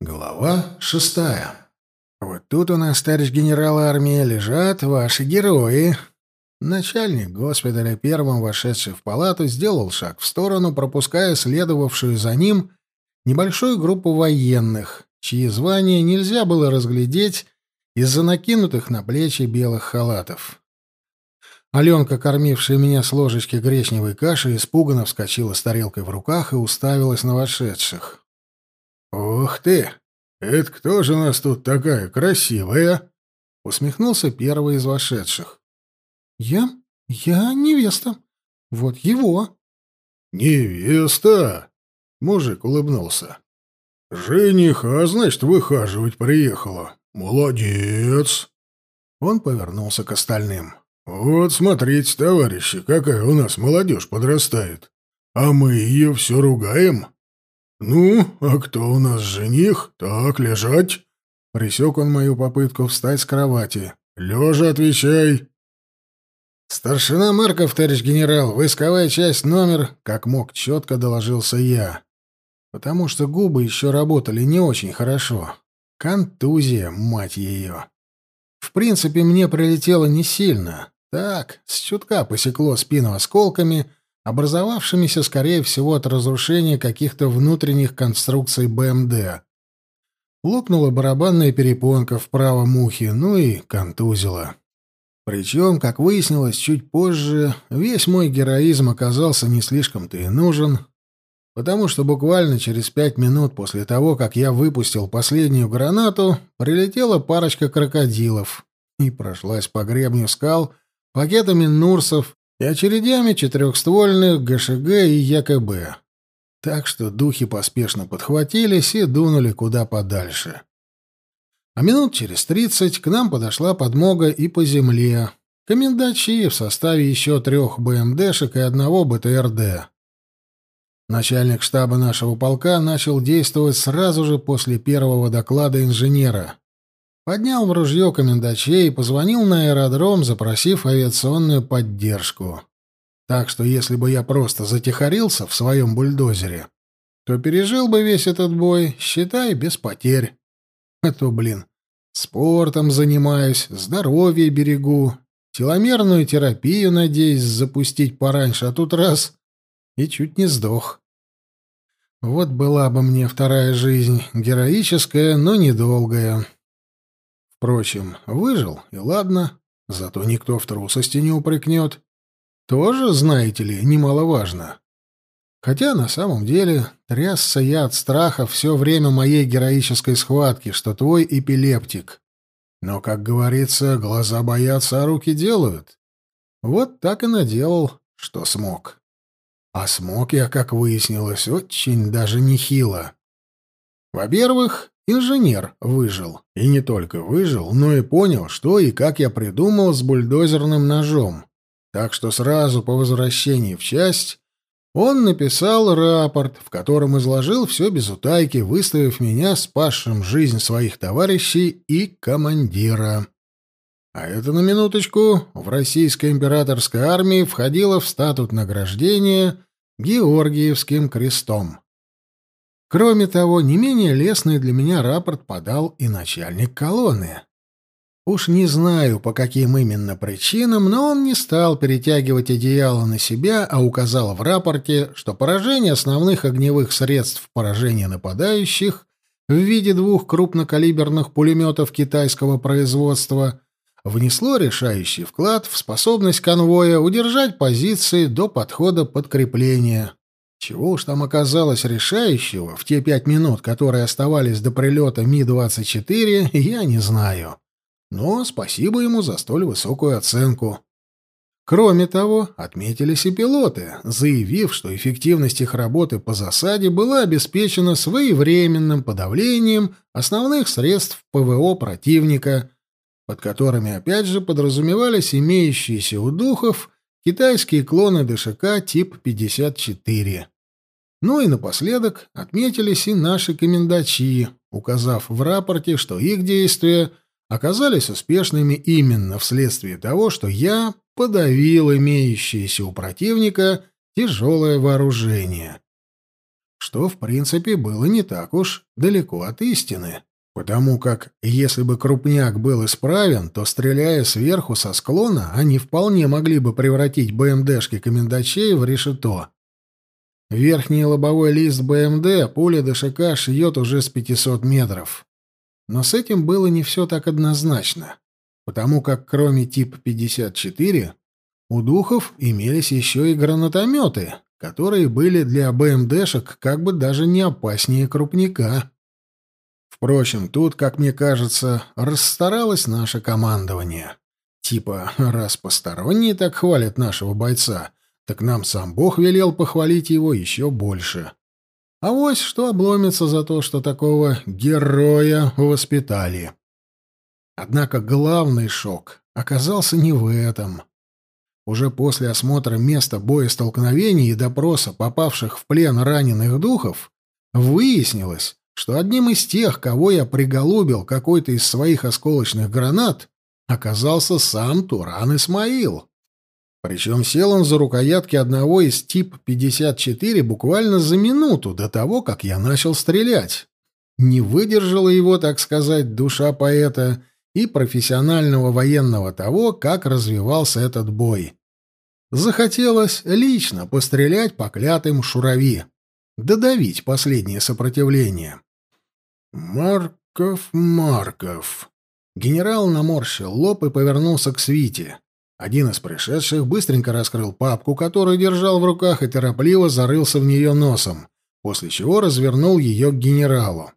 Глава шестая. Вот тут у нас, товарищ генерал армии, лежат ваши герои. Начальник госпиталя, первым вошедший в палату, сделал шаг в сторону, пропуская следовавшую за ним небольшую группу военных, чьи звания нельзя было разглядеть из-за накинутых на плечи белых халатов. Аленка, кормившая меня с ложечки гречневой каши, испуганно вскочила с тарелкой в руках и уставилась на вошедших. «Ух ты! Это кто же у нас тут такая красивая?» — усмехнулся первый из вошедших. «Я? Я невеста. Вот его». «Невеста?» — мужик улыбнулся. «Жениха, значит, выхаживать приехала. Молодец!» Он повернулся к остальным. «Вот смотрите, товарищи, какая у нас молодежь подрастает. А мы ее все ругаем. «Ну, а кто у нас жених? Так, лежать!» Присек он мою попытку встать с кровати. «Лежа отвечай!» «Старшина Марков, товарищ генерал, войсковая часть номер...» Как мог, четко доложился я. Потому что губы еще работали не очень хорошо. Контузия, мать ее. В принципе, мне прилетело не сильно. Так, с чутка посекло спину осколками, образовавшимися, скорее всего, от разрушения каких-то внутренних конструкций БМД. Лопнула барабанная перепонка в правом ухе, ну и контузила. Причем, как выяснилось чуть позже, весь мой героизм оказался не слишком-то и нужен, потому что буквально через пять минут после того, как я выпустил последнюю гранату, прилетела парочка крокодилов и прошлась по гребню скал пакетами нурсов и очередями четырехствольных ГШГ и ЯКБ. Так что духи поспешно подхватились и дунули куда подальше. А минут через тридцать к нам подошла подмога и по земле. Комендачи в составе еще трех БМДшек и одного БТРД. Начальник штаба нашего полка начал действовать сразу же после первого доклада инженера. Поднял в ружье комендачей и позвонил на аэродром, запросив авиационную поддержку. Так что если бы я просто затихарился в своем бульдозере, то пережил бы весь этот бой, считай, без потерь. А то, блин, спортом занимаюсь, здоровье берегу, теломерную терапию надеюсь запустить пораньше, а тут раз — и чуть не сдох. Вот была бы мне вторая жизнь, героическая, но недолгая. Впрочем, выжил, и ладно, зато никто в трусости не упрекнет. Тоже, знаете ли, немаловажно. Хотя на самом деле трясся я от страха все время моей героической схватки, что твой эпилептик. Но, как говорится, глаза боятся, а руки делают. Вот так и наделал, что смог. А смог я, как выяснилось, очень даже нехило. Во-первых, Инженер выжил. И не только выжил, но и понял, что и как я придумал с бульдозерным ножом. Так что сразу по возвращении в часть он написал рапорт, в котором изложил все без утайки, выставив меня спасшим жизнь своих товарищей и командира. А это на минуточку в российской императорской армии входило в статут награждения Георгиевским крестом. Кроме того, не менее лестный для меня рапорт подал и начальник колонны. Уж не знаю, по каким именно причинам, но он не стал перетягивать одеяло на себя, а указал в рапорте, что поражение основных огневых средств поражения нападающих в виде двух крупнокалиберных пулеметов китайского производства внесло решающий вклад в способность конвоя удержать позиции до подхода подкрепления. Чего уж там оказалось решающего в те пять минут, которые оставались до прилета Ми-24, я не знаю. Но спасибо ему за столь высокую оценку. Кроме того, отметились и пилоты, заявив, что эффективность их работы по засаде была обеспечена своевременным подавлением основных средств ПВО противника, под которыми опять же подразумевались имеющиеся у духов китайские клоны ДШК тип 54. Ну и напоследок отметились и наши комендачи, указав в рапорте, что их действия оказались успешными именно вследствие того, что я подавил имеющееся у противника тяжелое вооружение. что, в принципе, было не так уж далеко от истины. Потому как, если бы крупняк был исправен, то, стреляя сверху со склона, они вполне могли бы превратить БМДшки комендачей в решето. Верхний лобовой лист БМД пуля ДШК шьет уже с 500 метров. Но с этим было не все так однозначно, потому как кроме тип 54 у духов имелись еще и гранатометы, которые были для БМДшек как бы даже не опаснее крупника. Впрочем, тут, как мне кажется, расстаралось наше командование. Типа, раз посторонние так хвалят нашего бойца, так нам сам Бог велел похвалить его еще больше. А вось что обломится за то, что такого героя воспитали. Однако главный шок оказался не в этом. Уже после осмотра места боестолкновений и допроса попавших в плен раненых духов выяснилось, что одним из тех, кого я приголубил какой-то из своих осколочных гранат, оказался сам Туран Исмаил. Причем сел он за рукоятки одного из тип-54 буквально за минуту до того, как я начал стрелять. Не выдержала его, так сказать, душа поэта и профессионального военного того, как развивался этот бой. Захотелось лично пострелять по клятым шурави, додавить последнее сопротивление. «Марков, Марков!» Генерал наморщил лоб и повернулся к свите. Один из пришедших быстренько раскрыл папку, которую держал в руках, и торопливо зарылся в нее носом, после чего развернул ее к генералу.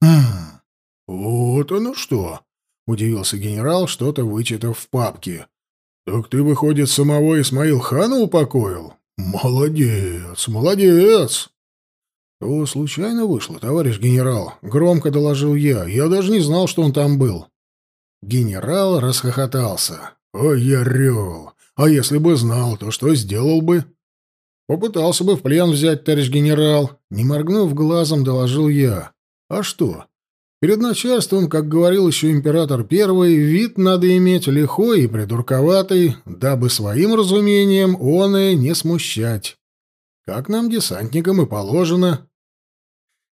«Хм, вот оно что!» — удивился генерал, что-то вычитав в папке. «Так ты, выходит, самого Исмаил Хана упокоил? Молодец, молодец!» «То случайно вышло, товарищ генерал», — громко доложил я. «Я даже не знал, что он там был». Генерал расхохотался. «Ой, я рел! А если бы знал, то что сделал бы?» «Попытался бы в плен взять, товарищ генерал», — не моргнув глазом, доложил я. «А что? Перед начальством, как говорил еще император Первый, вид надо иметь лихой и придурковатый, дабы своим разумением он и не смущать. Как нам, десантникам, и положено».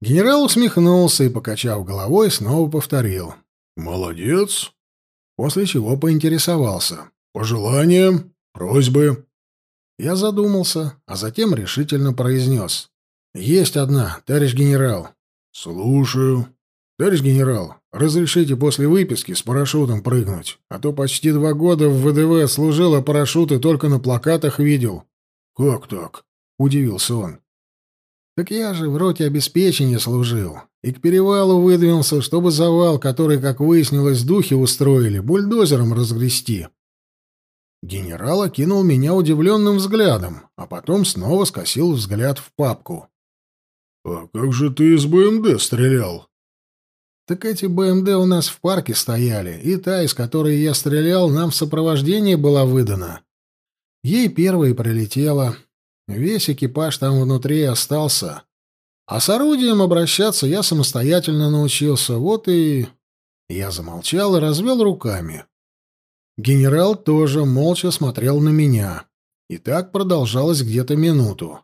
Генерал усмехнулся и, покачав головой, снова повторил. «Молодец!» После чего поинтересовался. «Пожелания? Просьбы?» Я задумался, а затем решительно произнес. «Есть одна, товарищ генерал». «Слушаю». «Товарищ генерал, разрешите после выписки с парашютом прыгнуть, а то почти два года в ВДВ служил, а парашюты только на плакатах видел». «Как так?» — удивился он. «Так я же в роте обеспечения служил, и к перевалу выдвинулся, чтобы завал, который, как выяснилось, духи устроили, бульдозером разгрести». Генерал окинул меня удивленным взглядом, а потом снова скосил взгляд в папку. «А как же ты из БМД стрелял?» «Так эти БМД у нас в парке стояли, и та, из которой я стрелял, нам в сопровождение была выдана. Ей первой прилетела, Весь экипаж там внутри остался. А с орудием обращаться я самостоятельно научился. Вот и... Я замолчал и развел руками. Генерал тоже молча смотрел на меня. И так продолжалось где-то минуту.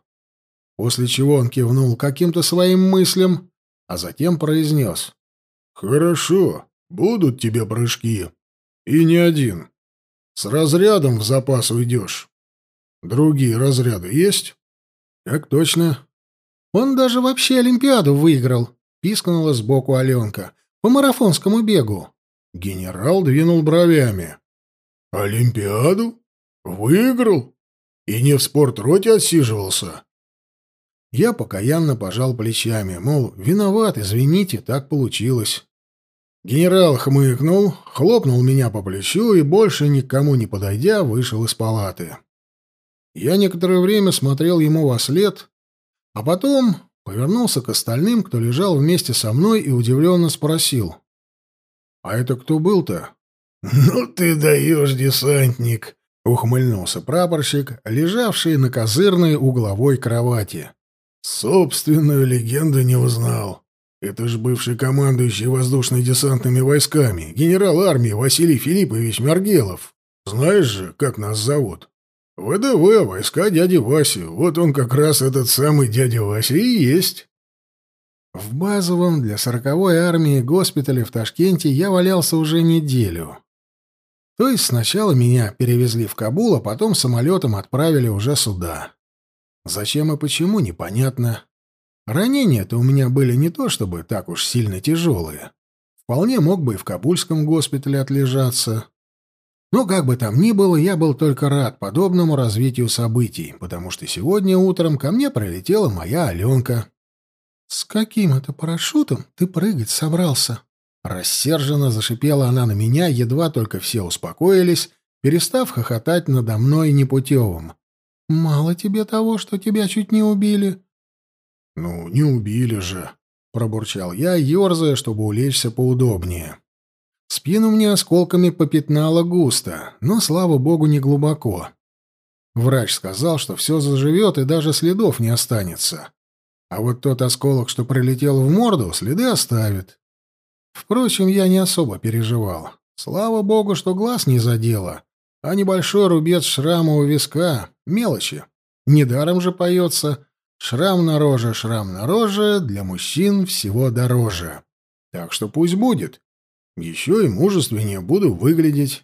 После чего он кивнул каким-то своим мыслям, а затем произнес. «Хорошо, будут тебе прыжки. И не один. С разрядом в запас уйдешь. Другие разряды есть? Так точно. Он даже вообще Олимпиаду выиграл, пискнула сбоку Аленка. По марафонскому бегу. Генерал двинул бровями. Олимпиаду? Выиграл? И не в спортроте отсиживался? Я покаянно пожал плечами, мол, виноват, извините, так получилось. Генерал хмыкнул, хлопнул меня по плечу и, больше никому не подойдя, вышел из палаты. Я некоторое время смотрел ему во след, а потом повернулся к остальным, кто лежал вместе со мной, и удивленно спросил. «А это кто был-то?» «Ну ты даешь, десантник!» — ухмыльнулся прапорщик, лежавший на козырной угловой кровати. «Собственную легенду не узнал. Это ж бывший командующий воздушно-десантными войсками, генерал армии Василий Филиппович Мергелов. Знаешь же, как нас зовут?» ВДВ, войска дяди Васи. Вот он как раз этот самый дядя Вася и есть. В базовом для сороковой армии госпитале в Ташкенте я валялся уже неделю. То есть сначала меня перевезли в Кабул, а потом самолетом отправили уже сюда. Зачем и почему, непонятно. Ранения-то у меня были не то чтобы так уж сильно тяжелые. Вполне мог бы и в Кабульском госпитале отлежаться. Но как бы там ни было, я был только рад подобному развитию событий, потому что сегодня утром ко мне прилетела моя Аленка. «С каким это парашютом ты прыгать собрался?» Рассерженно зашипела она на меня, едва только все успокоились, перестав хохотать надо мной непутевым. «Мало тебе того, что тебя чуть не убили?» «Ну, не убили же», — пробурчал я, ерзая, чтобы улечься поудобнее. Спину мне осколками попятнало густо, но, слава богу, не глубоко. Врач сказал, что все заживет и даже следов не останется. А вот тот осколок, что прилетел в морду, следы оставит. Впрочем, я не особо переживал. Слава богу, что глаз не задело, а небольшой рубец шрама у виска — мелочи. Недаром же поется «Шрам на роже, шрам на роже, для мужчин всего дороже». Так что пусть будет. Еще и мужественнее буду выглядеть.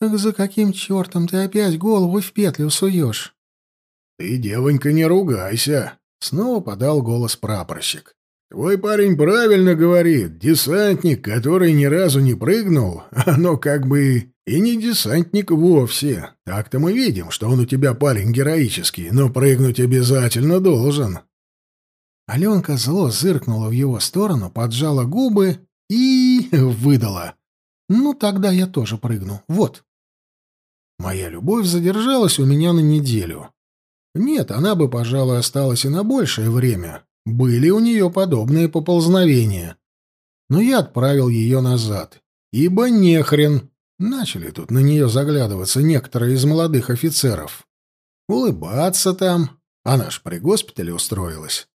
«Так за каким чертом ты опять голову в петлю суешь?» «Ты, девонька, не ругайся!» Снова подал голос прапорщик. «Твой парень правильно говорит. Десантник, который ни разу не прыгнул, оно как бы и не десантник вовсе. Так-то мы видим, что он у тебя парень героический, но прыгнуть обязательно должен». Аленка зло зыркнула в его сторону, поджала губы и выдала. «Ну, тогда я тоже прыгну. Вот». Моя любовь задержалась у меня на неделю. Нет, она бы, пожалуй, осталась и на большее время. Были у нее подобные поползновения. Но я отправил ее назад. Ибо нехрен. Начали тут на нее заглядываться некоторые из молодых офицеров. Улыбаться там. Она ж при госпитале устроилась.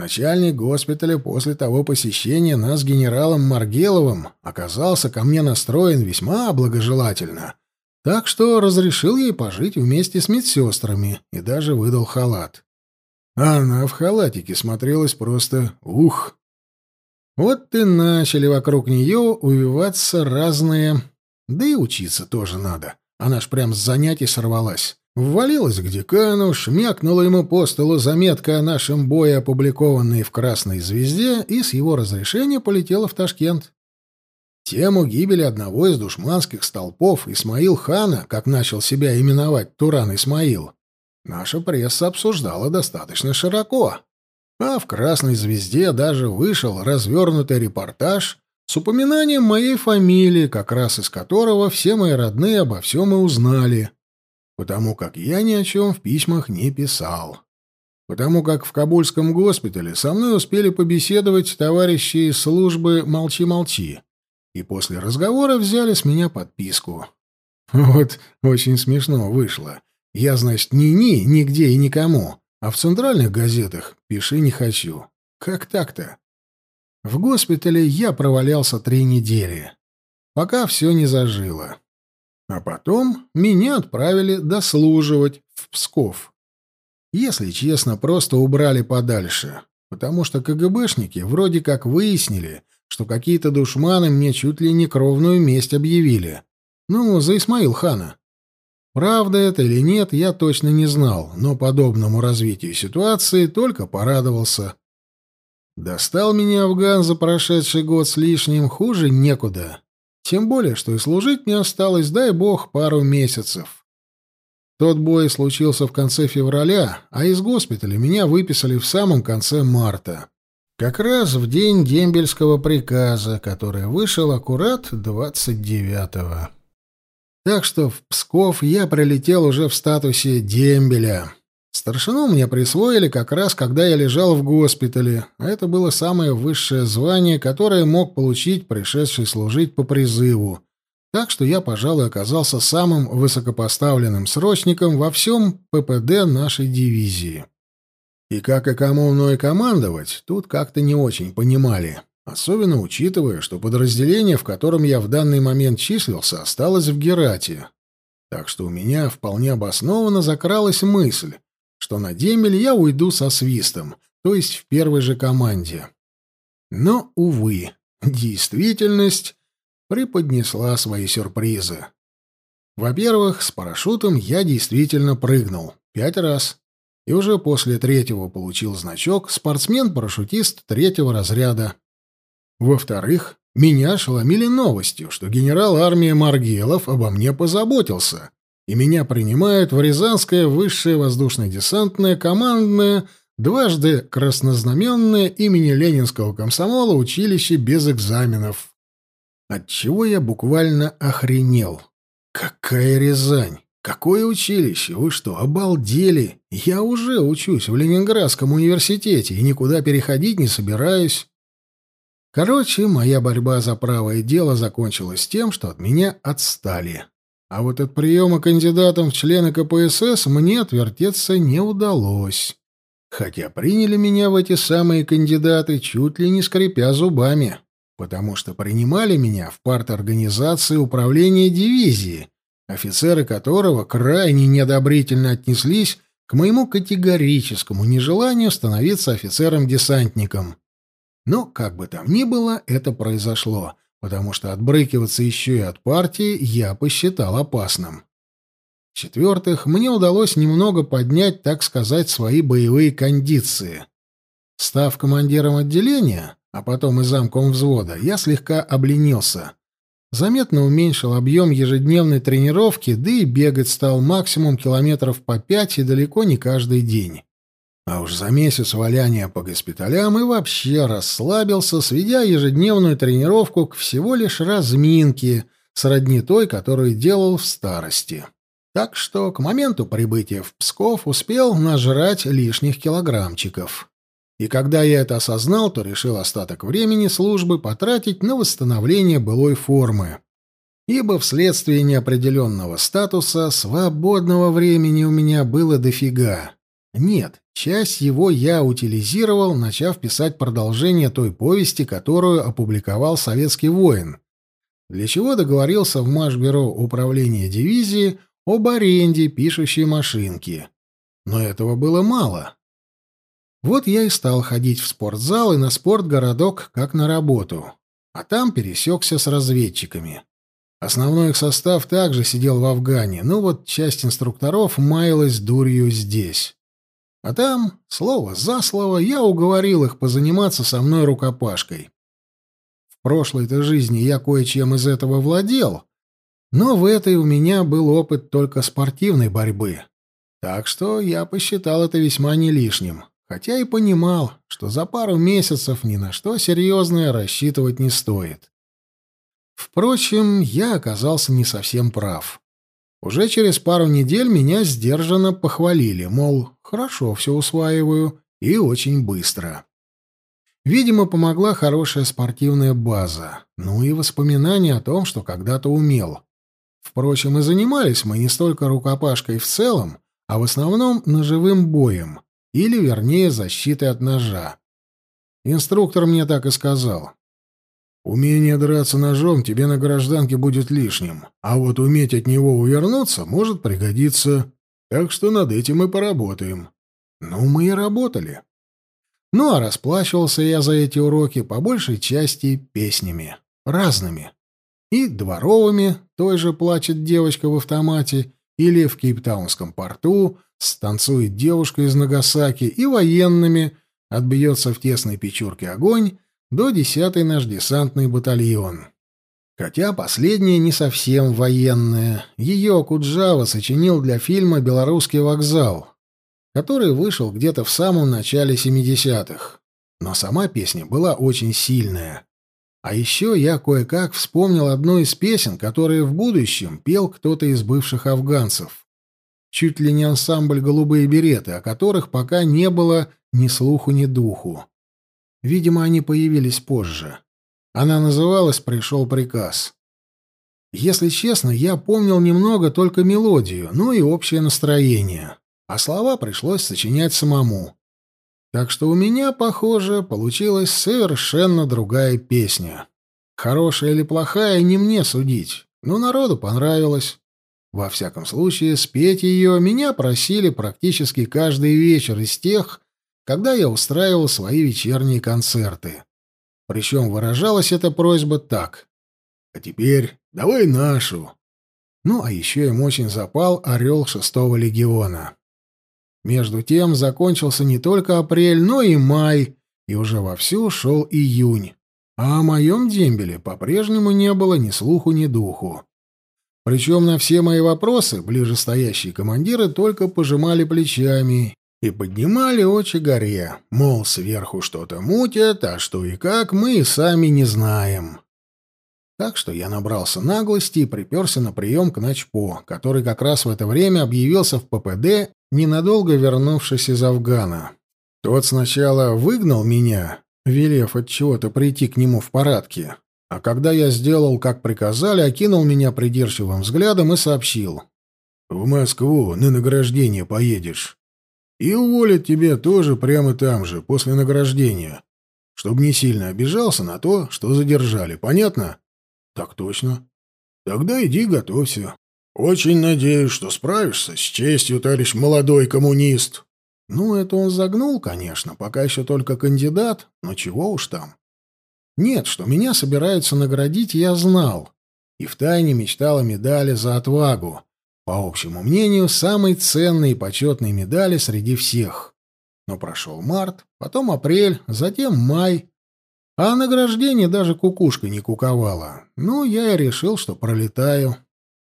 Начальник госпиталя после того посещения нас генералом Маргеловым оказался ко мне настроен весьма благожелательно. Так что разрешил ей пожить вместе с медсестрами и даже выдал халат. Она в халатике смотрелась просто ух. Вот и начали вокруг нее увиваться разные... Да и учиться тоже надо. Она ж прям с занятий сорвалась. Ввалилась к декану, шмякнула ему по столу заметка о нашем бое, опубликованной в «Красной звезде», и с его разрешения полетела в Ташкент. Тему гибели одного из душманских столпов Исмаил хана, как начал себя именовать Туран Исмаил, наша пресса обсуждала достаточно широко. А в «Красной звезде» даже вышел развернутый репортаж с упоминанием моей фамилии, как раз из которого все мои родные обо всем и узнали, потому как я ни о чем в письмах не писал. Потому как в Кабульском госпитале со мной успели побеседовать товарищи из службы «Молчи-молчи», и после разговора взяли с меня подписку. Вот очень смешно вышло. Я, значит, ни-ни, нигде и никому, а в центральных газетах пиши не хочу. Как так-то? В госпитале я провалялся три недели, пока все не зажило. А потом меня отправили дослуживать в Псков. Если честно, просто убрали подальше, потому что КГБшники вроде как выяснили, что какие-то душманы мне чуть ли не кровную месть объявили. Ну, за Исмаил хана. Правда это или нет, я точно не знал, но подобному развитию ситуации только порадовался. Достал меня Афган за прошедший год с лишним хуже некуда. Тем более, что и служить мне осталось, дай бог, пару месяцев. Тот бой случился в конце февраля, а из госпиталя меня выписали в самом конце марта. Как раз в день дембельского приказа, который вышел аккурат 29-го. Так что в Псков я прилетел уже в статусе дембеля. Старшину мне присвоили как раз, когда я лежал в госпитале, а это было самое высшее звание, которое мог получить пришедший служить по призыву. Так что я, пожалуй, оказался самым высокопоставленным срочником во всем ППД нашей дивизии. И как и кому мной командовать, тут как-то не очень понимали, особенно учитывая, что подразделение, в котором я в данный момент числился, осталось в Герате. Так что у меня вполне обоснованно закралась мысль, что на Демель я уйду со свистом, то есть в первой же команде. Но, увы, действительность преподнесла свои сюрпризы. Во-первых, с парашютом я действительно прыгнул. Пять раз. И уже после третьего получил значок «Спортсмен-парашютист третьего разряда». Во-вторых, меня ошеломили новостью, что генерал армии Маргелов обо мне позаботился, и меня принимают в Рязанское высшее воздушно-десантное командное дважды краснознаменное имени Ленинского комсомола училище без экзаменов. Отчего я буквально охренел. Какая Рязань! Какое училище? Вы что, обалдели? Я уже учусь в Ленинградском университете и никуда переходить не собираюсь. Короче, моя борьба за правое дело закончилась тем, что от меня отстали. А вот от приема кандидатом в члены КПСС мне отвертеться не удалось. Хотя приняли меня в эти самые кандидаты чуть ли не скрипя зубами, потому что принимали меня в парторганизации управления дивизии, офицеры которого крайне неодобрительно отнеслись к моему категорическому нежеланию становиться офицером-десантником. Но, как бы там ни было, это произошло, потому что отбрыкиваться еще и от партии я посчитал опасным. В-четвертых, мне удалось немного поднять, так сказать, свои боевые кондиции. Став командиром отделения, а потом и замком взвода, я слегка обленился. Заметно уменьшил объем ежедневной тренировки, да и бегать стал максимум километров по пять и далеко не каждый день. А уж за месяц валяния по госпиталям и вообще расслабился, сведя ежедневную тренировку к всего лишь разминке, сродни той, которую делал в старости. Так что к моменту прибытия в Псков успел нажрать лишних килограммчиков. И когда я это осознал, то решил остаток времени службы потратить на восстановление былой формы. Ибо вследствие неопределенного статуса свободного времени у меня было дофига. Нет, часть его я утилизировал, начав писать продолжение той повести, которую опубликовал «Советский воин», для чего договорился в Машбюро управления дивизии об аренде пишущей машинки. Но этого было мало. Вот я и стал ходить в спортзал и на спортгородок как на работу. А там пересекся с разведчиками. Основной их состав также сидел в Афгане, но вот часть инструкторов маялась дурью здесь. А там, слово за слово, я уговорил их позаниматься со мной рукопашкой. В прошлой-то жизни я кое-чем из этого владел, но в этой у меня был опыт только спортивной борьбы. Так что я посчитал это весьма не лишним, хотя и понимал, что за пару месяцев ни на что серьезное рассчитывать не стоит. Впрочем, я оказался не совсем прав. Уже через пару недель меня сдержанно похвалили, мол, хорошо все усваиваю и очень быстро. Видимо, помогла хорошая спортивная база, ну и воспоминания о том, что когда-то умел. Впрочем, и занимались мы не столько рукопашкой в целом, а в основном ножевым боем, или, вернее, защитой от ножа. Инструктор мне так и сказал. Умение драться ножом тебе на гражданке будет лишним, а вот уметь от него увернуться может пригодиться. Так что над этим мы поработаем. Ну, мы и работали. Ну, а расплачивался я за эти уроки по большей части песнями. Разными. И дворовыми, той же «Плачет девочка в автомате», или в Кейптаунском порту станцует девушка из Нагасаки, и военными «Отбьется в тесной печурке огонь», до десятый наш десантный батальон. Хотя последняя не совсем военная. Ее Куджава сочинил для фильма «Белорусский вокзал», который вышел где-то в самом начале 70-х. Но сама песня была очень сильная. А еще я кое-как вспомнил одну из песен, которые в будущем пел кто-то из бывших афганцев. Чуть ли не ансамбль «Голубые береты», о которых пока не было ни слуху, ни духу. Видимо, они появились позже. Она называлась «Пришел приказ». Если честно, я помнил немного только мелодию, ну и общее настроение, а слова пришлось сочинять самому. Так что у меня, похоже, получилась совершенно другая песня. Хорошая или плохая, не мне судить, но народу понравилось. Во всяком случае, спеть ее меня просили практически каждый вечер из тех, когда я устраивал свои вечерние концерты. Причем выражалась эта просьба так. «А теперь давай нашу». Ну, а еще им очень запал «Орел шестого легиона». Между тем закончился не только апрель, но и май, и уже вовсю шел июнь. А о моем дембеле по-прежнему не было ни слуху, ни духу. Причем на все мои вопросы ближе стоящие командиры только пожимали плечами и поднимали очи горе, мол, сверху что-то мутят, а что и как, мы и сами не знаем. Так что я набрался наглости и приперся на прием к Начпо, который как раз в это время объявился в ППД, ненадолго вернувшись из Афгана. Тот сначала выгнал меня, велев от чего-то прийти к нему в парадке, а когда я сделал, как приказали, окинул меня придирчивым взглядом и сообщил. «В Москву на награждение поедешь. И уволят тебя тоже прямо там же, после награждения, чтобы не сильно обижался на то, что задержали. Понятно?» «Так точно. Тогда иди готовься. Очень надеюсь, что справишься с честью, товарищ молодой коммунист». Ну, это он загнул, конечно, пока еще только кандидат, но чего уж там. Нет, что меня собираются наградить, я знал. И втайне мечтал о медали за отвагу. По общему мнению, самой ценной и почетной медали среди всех. Но прошел март, потом апрель, затем май. А награждение даже кукушка не куковала. Ну, я и решил, что пролетаю.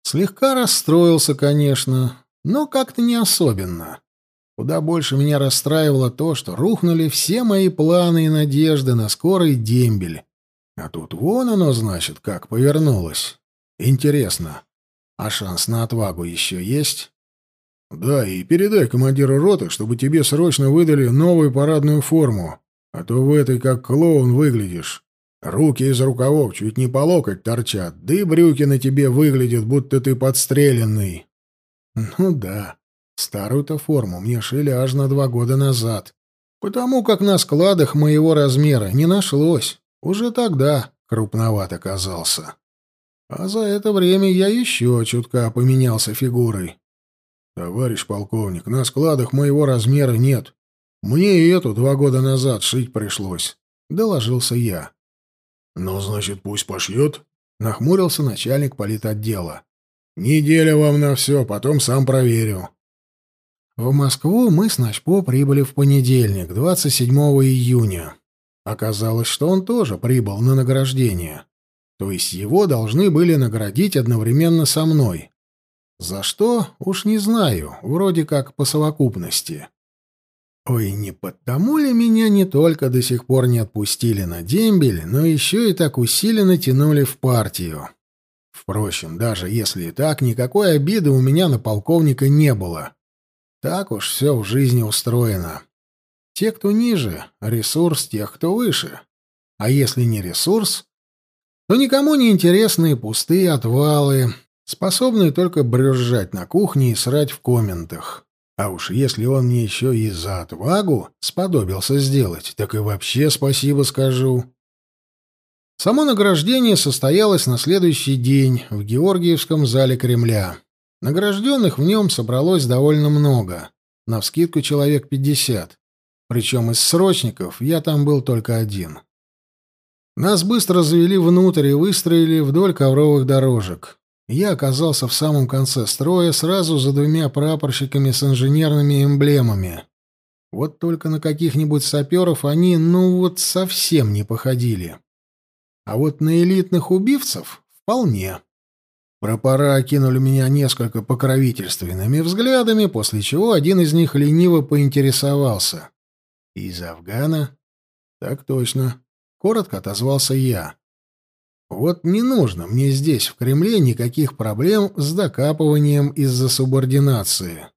Слегка расстроился, конечно, но как-то не особенно. Куда больше меня расстраивало то, что рухнули все мои планы и надежды на скорый дембель. А тут вон оно, значит, как повернулось. Интересно, а шанс на отвагу еще есть? Да, и передай командиру роты, чтобы тебе срочно выдали новую парадную форму, а то в этой как клоун выглядишь. Руки из рукавов чуть не по локоть торчат, да и брюки на тебе выглядят, будто ты подстреленный. Ну да, Старую-то форму мне шили аж на два года назад, потому как на складах моего размера не нашлось. Уже тогда крупноват оказался. А за это время я еще чутка поменялся фигурой. «Товарищ полковник, на складах моего размера нет. Мне и эту два года назад шить пришлось», — доложился я. «Ну, значит, пусть пошьет», — нахмурился начальник политотдела. «Неделя вам на все, потом сам проверю». В Москву мы с Начпо прибыли в понедельник, 27 июня. Оказалось, что он тоже прибыл на награждение. То есть его должны были наградить одновременно со мной. За что, уж не знаю, вроде как по совокупности. Ой, не потому ли меня не только до сих пор не отпустили на дембель, но еще и так усиленно тянули в партию. Впрочем, даже если и так, никакой обиды у меня на полковника не было. Так уж все в жизни устроено. Те, кто ниже, — ресурс тех, кто выше. А если не ресурс, то никому не интересные пустые отвалы, способные только брюзжать на кухне и срать в комментах. А уж если он мне еще и за отвагу сподобился сделать, так и вообще спасибо скажу. Само награждение состоялось на следующий день в Георгиевском зале Кремля. Награжденных в нем собралось довольно много, навскидку человек пятьдесят. Причем из срочников я там был только один. Нас быстро завели внутрь и выстроили вдоль ковровых дорожек. Я оказался в самом конце строя, сразу за двумя прапорщиками с инженерными эмблемами. Вот только на каких-нибудь саперов они, ну вот, совсем не походили. А вот на элитных убивцев — вполне. Пропора окинули меня несколько покровительственными взглядами, после чего один из них лениво поинтересовался. «Из Афгана?» «Так точно», — коротко отозвался я. «Вот не нужно мне здесь, в Кремле, никаких проблем с докапыванием из-за субординации».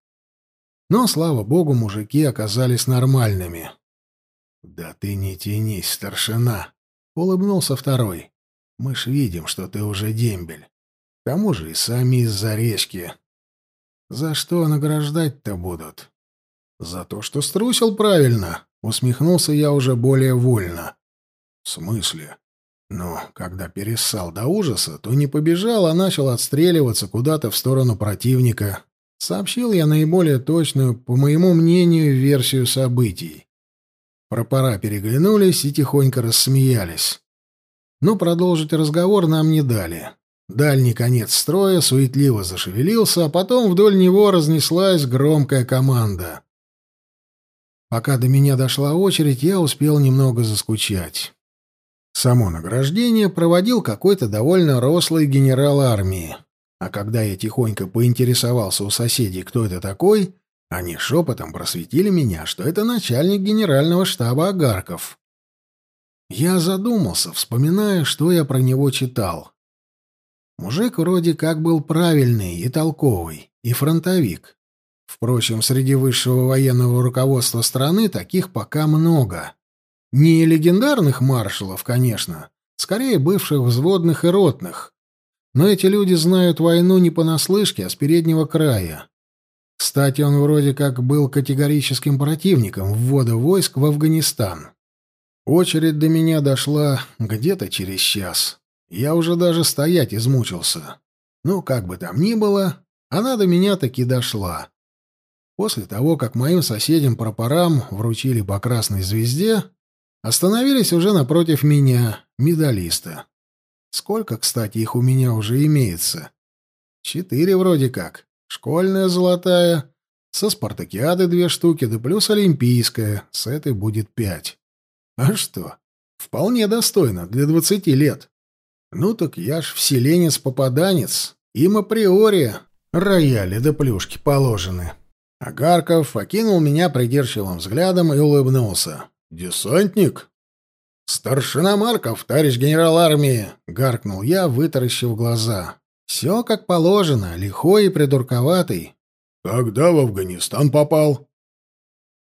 Но, слава богу, мужики оказались нормальными. «Да ты не тянись, старшина», — улыбнулся второй. «Мы ж видим, что ты уже дембель. К тому же и сами из-за речки. За что награждать-то будут? За то, что струсил правильно, усмехнулся я уже более вольно. В смысле? Но когда перессал до ужаса, то не побежал, а начал отстреливаться куда-то в сторону противника. Сообщил я наиболее точную, по моему мнению, версию событий. Пропора переглянулись и тихонько рассмеялись. Но продолжить разговор нам не дали. Дальний конец строя суетливо зашевелился, а потом вдоль него разнеслась громкая команда. Пока до меня дошла очередь, я успел немного заскучать. Само награждение проводил какой-то довольно рослый генерал армии. А когда я тихонько поинтересовался у соседей, кто это такой, они шепотом просветили меня, что это начальник генерального штаба Агарков. Я задумался, вспоминая, что я про него читал. Мужик вроде как был правильный и толковый, и фронтовик. Впрочем, среди высшего военного руководства страны таких пока много. Не легендарных маршалов, конечно, скорее бывших взводных и ротных. Но эти люди знают войну не понаслышке, а с переднего края. Кстати, он вроде как был категорическим противником ввода войск в Афганистан. Очередь до меня дошла где-то через час. Я уже даже стоять измучился. Ну, как бы там ни было, она до меня таки дошла. После того, как моим соседям-пропорам вручили по красной звезде, остановились уже напротив меня, медалиста. Сколько, кстати, их у меня уже имеется? Четыре вроде как. Школьная золотая, со спартакиады две штуки, да плюс олимпийская, с этой будет пять. А что? Вполне достойно для двадцати лет. Ну так я ж вселенец-попаданец, им априори рояли да плюшки положены. Агарков окинул меня придирчивым взглядом и улыбнулся. «Десантник?» «Старшина Марков, товарищ генерал армии!» — гаркнул я, вытаращив глаза. «Все как положено, лихой и придурковатый». «Когда в Афганистан попал?»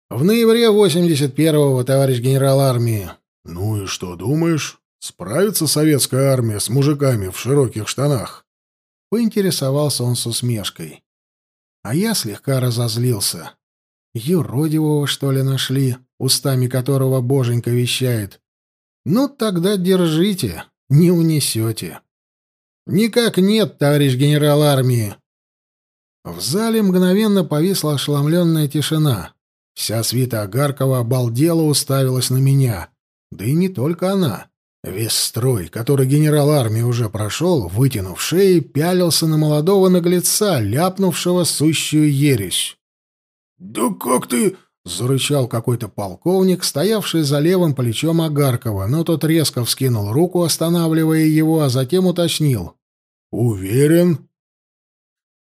«В ноябре 81-го, товарищ генерал армии». «Ну и что думаешь? Справится советская армия с мужиками в широких штанах?» Поинтересовался он с усмешкой. А я слегка разозлился. Юродивого, что ли, нашли, устами которого боженька вещает. Ну, тогда держите, не унесете. Никак нет, товарищ генерал армии. В зале мгновенно повисла ошеломленная тишина. Вся свита Агаркова обалдела уставилась на меня. Да и не только она. Весь строй, который генерал армии уже прошел, вытянув шеи, пялился на молодого наглеца, ляпнувшего сущую ересь. «Да как ты...» — зарычал какой-то полковник, стоявший за левым плечом Агаркова, но тот резко вскинул руку, останавливая его, а затем уточнил. «Уверен?»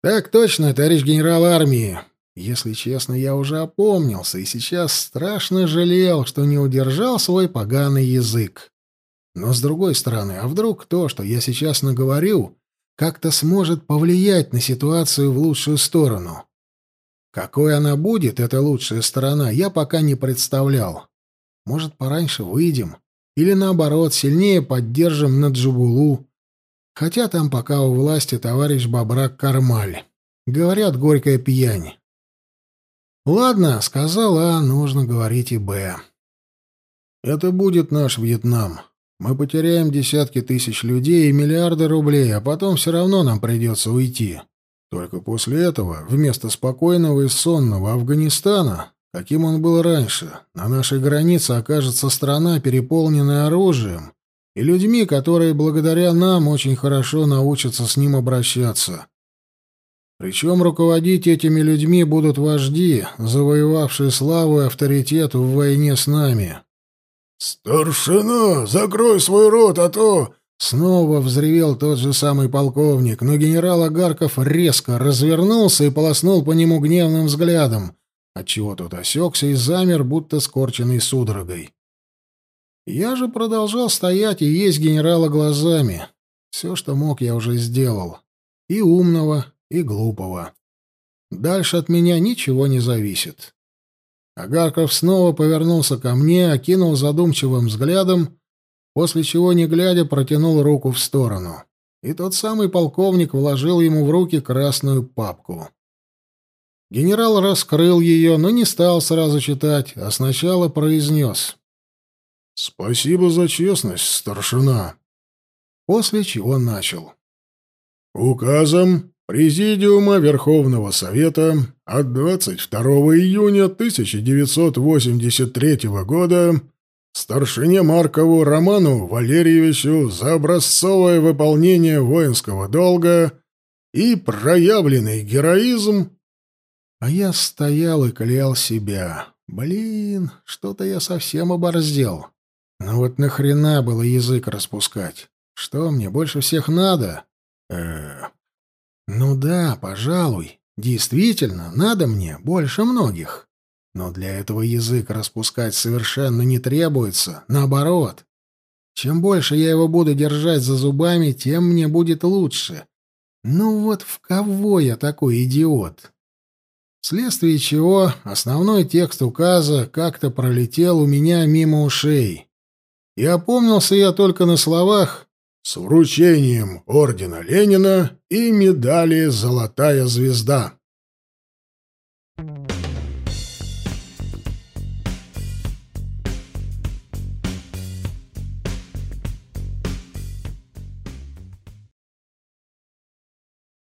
«Так точно, товарищ генерал армии. Если честно, я уже опомнился и сейчас страшно жалел, что не удержал свой поганый язык. Но, с другой стороны, а вдруг то, что я сейчас наговорю, как-то сможет повлиять на ситуацию в лучшую сторону? Какой она будет, эта лучшая сторона, я пока не представлял. Может, пораньше выйдем? Или, наоборот, сильнее поддержим на Джубулу? Хотя там пока у власти товарищ Бабрак Кармаль. Говорят, горькая пьянь. Ладно, сказал А, нужно говорить и Б. Это будет наш Вьетнам. Мы потеряем десятки тысяч людей и миллиарды рублей, а потом все равно нам придется уйти. Только после этого, вместо спокойного и сонного Афганистана, каким он был раньше, на нашей границе окажется страна, переполненная оружием и людьми, которые благодаря нам очень хорошо научатся с ним обращаться. Причем руководить этими людьми будут вожди, завоевавшие славу и авторитет в войне с нами. «Старшина, закрой свой рот, а то...» Снова взревел тот же самый полковник, но генерал Агарков резко развернулся и полоснул по нему гневным взглядом, отчего тот осекся и замер, будто скорченный судорогой. Я же продолжал стоять и есть генерала глазами. Все, что мог, я уже сделал. И умного, и глупого. Дальше от меня ничего не зависит. Агарков снова повернулся ко мне, окинул задумчивым взглядом, после чего, не глядя, протянул руку в сторону. И тот самый полковник вложил ему в руки красную папку. Генерал раскрыл ее, но не стал сразу читать, а сначала произнес. «Спасибо за честность, старшина. после чего начал. Указом Президиума Верховного Совета от 22 июня 1983 года старшине Маркову Роману Валерьевичу за образцовое выполнение воинского долга и проявленный героизм. А я стоял и клял себя. Блин, что-то я совсем оборздел. Ну вот нахрена было язык распускать? Что мне больше всех надо? Э, ну да, пожалуй. Действительно, надо мне больше многих. Но для этого язык распускать совершенно не требуется. Наоборот. Чем больше я его буду держать за зубами, тем мне будет лучше. Ну вот в кого я такой идиот? Вследствие чего основной текст указа как-то пролетел у меня мимо ушей. И опомнился я только на словах с вручением ордена Ленина и медали «Золотая звезда».